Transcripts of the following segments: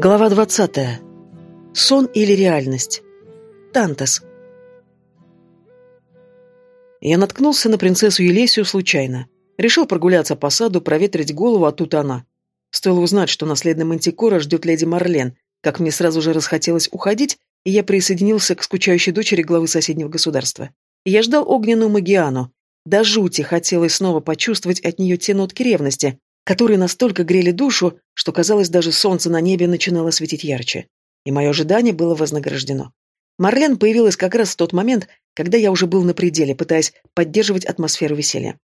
Глава 20. Сон или реальность? Тантас. Я наткнулся на принцессу Елесию случайно. Решил прогуляться по саду, проветрить голову, а тут она. Стоило узнать, что наследный Мантикора ждет леди Марлен, как мне сразу же расхотелось уходить, и я присоединился к скучающей дочери главы соседнего государства. Я ждал огненную Магиану. До жути хотелось снова почувствовать от нее те нотки ревности, которые настолько грели душу, что, казалось, даже солнце на небе начинало светить ярче. И мое ожидание было вознаграждено. Марлен появилась как раз в тот момент, когда я уже был на пределе, пытаясь поддерживать атмосферу веселья.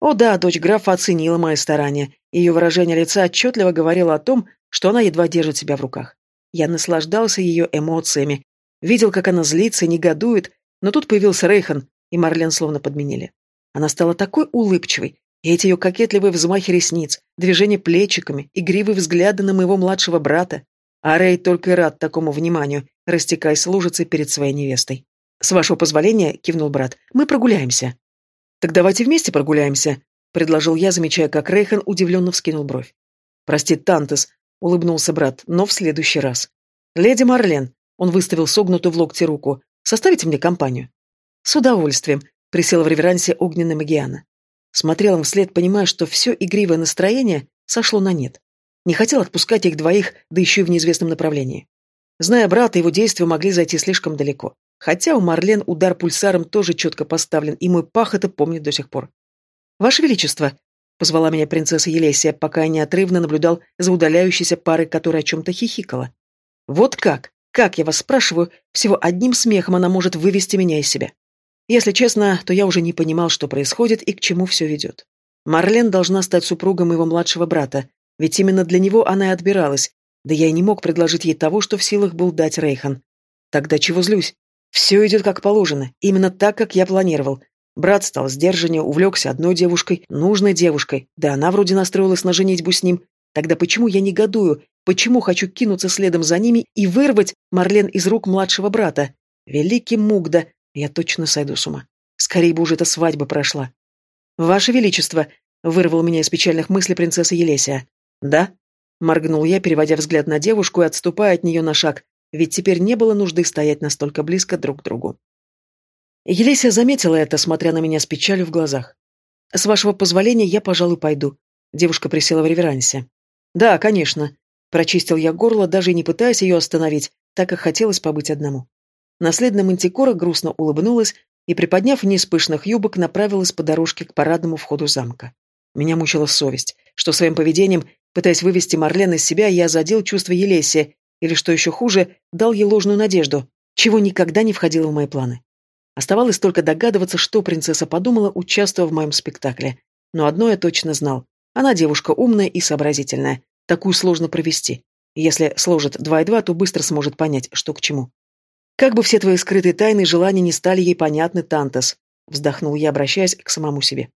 О да, дочь графа оценила мои старания. Ее выражение лица отчетливо говорило о том, что она едва держит себя в руках. Я наслаждался ее эмоциями, видел, как она злится, негодует, но тут появился Рейхан, и Марлен словно подменили. Она стала такой улыбчивой, эти ее кокетливые взмахи ресниц, движения плечиками, игривые взгляды на моего младшего брата. А Рэй только и рад такому вниманию, растекаясь лужицей перед своей невестой. «С вашего позволения», — кивнул брат, — «мы прогуляемся». «Так давайте вместе прогуляемся», — предложил я, замечая, как Рейхан удивленно вскинул бровь. «Прости, Тантес», — улыбнулся брат, — «но в следующий раз». «Леди Марлен», — он выставил согнутую в локте руку, — «составите мне компанию». «С удовольствием», — присела в реверансе огненная Магиана. Смотрел им вслед, понимая, что все игривое настроение сошло на нет. Не хотел отпускать их двоих, да еще и в неизвестном направлении. Зная брата, его действия могли зайти слишком далеко. Хотя у Марлен удар пульсаром тоже четко поставлен, и мой пах это помнит до сих пор. «Ваше Величество!» — позвала меня принцесса Елесия, пока я неотрывно наблюдал за удаляющейся парой, которая о чем-то хихикала. «Вот как? Как, я вас спрашиваю, всего одним смехом она может вывести меня из себя?» Если честно, то я уже не понимал, что происходит и к чему все ведет. Марлен должна стать супругом моего младшего брата, ведь именно для него она и отбиралась, да я и не мог предложить ей того, что в силах был дать Рейхан. Тогда чего злюсь? Все идет как положено, именно так, как я планировал. Брат стал сдержаннее, увлекся одной девушкой, нужной девушкой, да она вроде настроилась на женитьбу с ним. Тогда почему я негодую, почему хочу кинуться следом за ними и вырвать Марлен из рук младшего брата? Великий Мугда, я точно сойду с ума. Скорее бы уже эта свадьба прошла. «Ваше Величество!» — вырвал меня из печальных мыслей принцесса Елесия. «Да?» — моргнул я, переводя взгляд на девушку и отступая от нее на шаг, ведь теперь не было нужды стоять настолько близко друг к другу. Елесия заметила это, смотря на меня с печалью в глазах. «С вашего позволения я, пожалуй, пойду». Девушка присела в реверансе. «Да, конечно». Прочистил я горло, даже и не пытаясь ее остановить, так как хотелось побыть одному. Наследная мантикора грустно улыбнулась и, приподняв вниз пышных юбок, направилась по дорожке к парадному входу замка. Меня мучила совесть, что своим поведением, пытаясь вывести Марлен из себя, я задел чувство Елесия, или, что еще хуже, дал ей ложную надежду, чего никогда не входило в мои планы. Оставалось только догадываться, что принцесса подумала, участвуя в моем спектакле. Но одно я точно знал. Она девушка умная и сообразительная. Такую сложно провести. Если сложит два и два, то быстро сможет понять, что к чему. «Как бы все твои скрытые тайны и желания не стали ей понятны, Тантас», — вздохнул я, обращаясь к самому себе.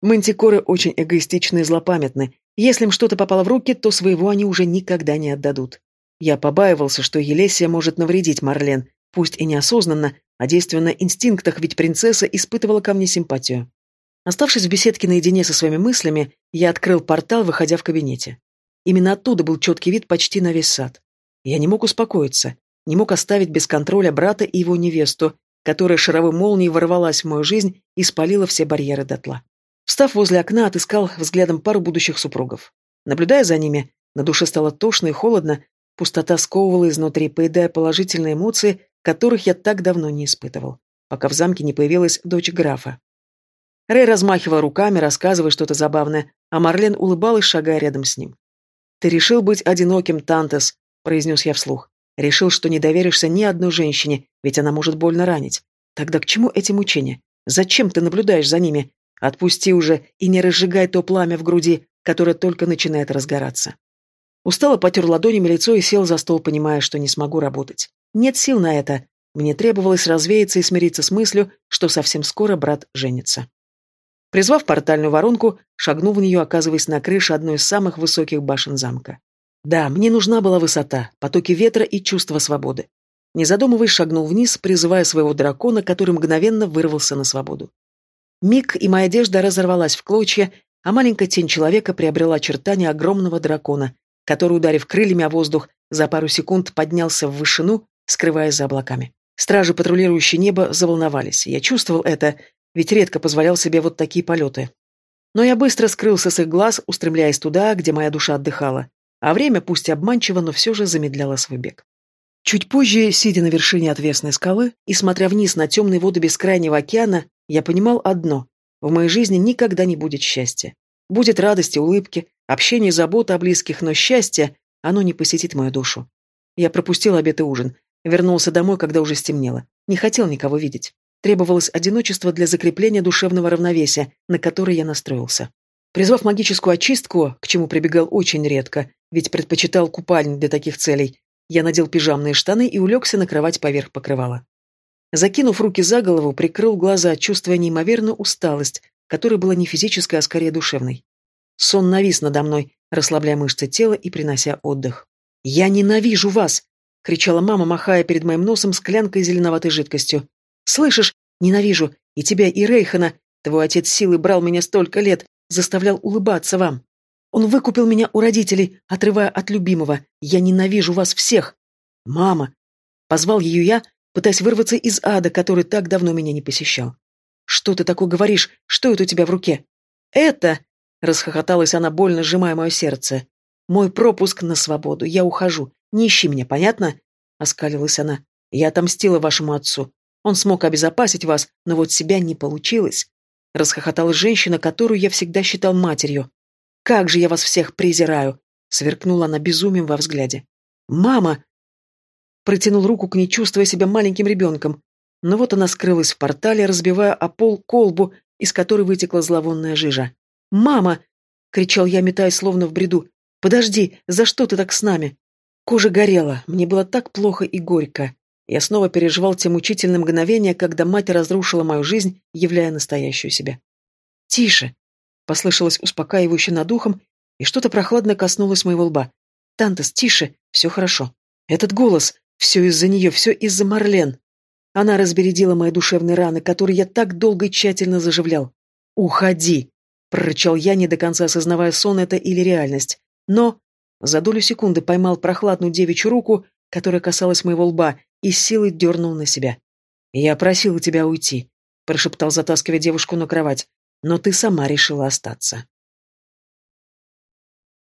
«Мантикоры очень эгоистичны и злопамятны. Если им что-то попало в руки, то своего они уже никогда не отдадут. Я побаивался, что Елесия может навредить Марлен, пусть и неосознанно, а действуя на инстинктах, ведь принцесса испытывала ко мне симпатию. Оставшись в беседке наедине со своими мыслями, я открыл портал, выходя в кабинете. Именно оттуда был четкий вид почти на весь сад. Я не мог успокоиться не мог оставить без контроля брата и его невесту, которая шаровой молнией ворвалась в мою жизнь и спалила все барьеры дотла. Встав возле окна, отыскал взглядом пару будущих супругов. Наблюдая за ними, на душе стало тошно и холодно, пустота сковывала изнутри, поедая положительные эмоции, которых я так давно не испытывал, пока в замке не появилась дочь графа. Рэй размахивал руками, рассказывая что-то забавное, а Марлен улыбалась, шагая рядом с ним. «Ты решил быть одиноким, Тантес», — произнес я вслух. Решил, что не доверишься ни одной женщине, ведь она может больно ранить. Тогда к чему эти мучения? Зачем ты наблюдаешь за ними? Отпусти уже и не разжигай то пламя в груди, которое только начинает разгораться. Устало потер ладонями лицо и сел за стол, понимая, что не смогу работать. Нет сил на это. Мне требовалось развеяться и смириться с мыслью, что совсем скоро брат женится. Призвав портальную воронку, шагнул в нее, оказываясь на крыше одной из самых высоких башен замка. Да, мне нужна была высота, потоки ветра и чувство свободы. Не задумываясь, шагнул вниз, призывая своего дракона, который мгновенно вырвался на свободу. Миг, и моя одежда разорвалась в клочья, а маленькая тень человека приобрела очертания огромного дракона, который, ударив крыльями о воздух, за пару секунд поднялся в вышину, скрываясь за облаками. Стражи, патрулирующие небо, заволновались. Я чувствовал это, ведь редко позволял себе вот такие полеты. Но я быстро скрылся с их глаз, устремляясь туда, где моя душа отдыхала. А время, пусть обманчиво, но все же замедляло свой бег. Чуть позже, сидя на вершине отвесной скалы и смотря вниз на темные воды бескрайнего океана, я понимал одно — в моей жизни никогда не будет счастья. Будет радости, улыбки, общение и забота о близких, но счастье, оно не посетит мою душу. Я пропустил обед и ужин, вернулся домой, когда уже стемнело. Не хотел никого видеть. Требовалось одиночество для закрепления душевного равновесия, на которое я настроился. Призвав магическую очистку, к чему прибегал очень редко, ведь предпочитал купальник для таких целей, я надел пижамные штаны и улегся на кровать поверх покрывала. Закинув руки за голову, прикрыл глаза, чувствуя неимоверную усталость, которая была не физической, а скорее душевной. Сон навис надо мной, расслабляя мышцы тела и принося отдых. «Я ненавижу вас!» — кричала мама, махая перед моим носом склянкой зеленоватой жидкостью. «Слышишь? Ненавижу! И тебя, и Рейхана! Твой отец силы брал меня столько лет, заставлял улыбаться вам!» Он выкупил меня у родителей, отрывая от любимого. Я ненавижу вас всех. Мама. Позвал ее я, пытаясь вырваться из ада, который так давно меня не посещал. Что ты такое говоришь? Что это у тебя в руке? Это... Расхохоталась она, больно сжимая мое сердце. Мой пропуск на свободу. Я ухожу. Не ищи меня, понятно? Оскалилась она. Я отомстила вашему отцу. Он смог обезопасить вас, но вот себя не получилось. Расхохоталась женщина, которую я всегда считал матерью. Как же я вас всех презираю!» — сверкнула она безумием во взгляде. «Мама!» Протянул руку к ней, чувствуя себя маленьким ребенком. Но вот она скрылась в портале, разбивая о пол колбу, из которой вытекла зловонная жижа. «Мама!» — кричал я, метаясь словно в бреду. «Подожди, за что ты так с нами?» Кожа горела, мне было так плохо и горько. Я снова переживал те мучительные мгновения, когда мать разрушила мою жизнь, являя настоящую себя. «Тише!» Послышалось успокаивающе над ухом, и что-то прохладно коснулось моего лба. «Тантас, тише, все хорошо. Этот голос, все из-за нее, все из-за Марлен. Она разбередила мои душевные раны, которые я так долго и тщательно заживлял. «Уходи!» — прорычал я, не до конца осознавая, сон это или реальность. Но за долю секунды поймал прохладную девичью руку, которая касалась моего лба, и силой дернул на себя. «Я просил тебя уйти», — прошептал, затаскивая девушку на кровать но ты сама решила остаться.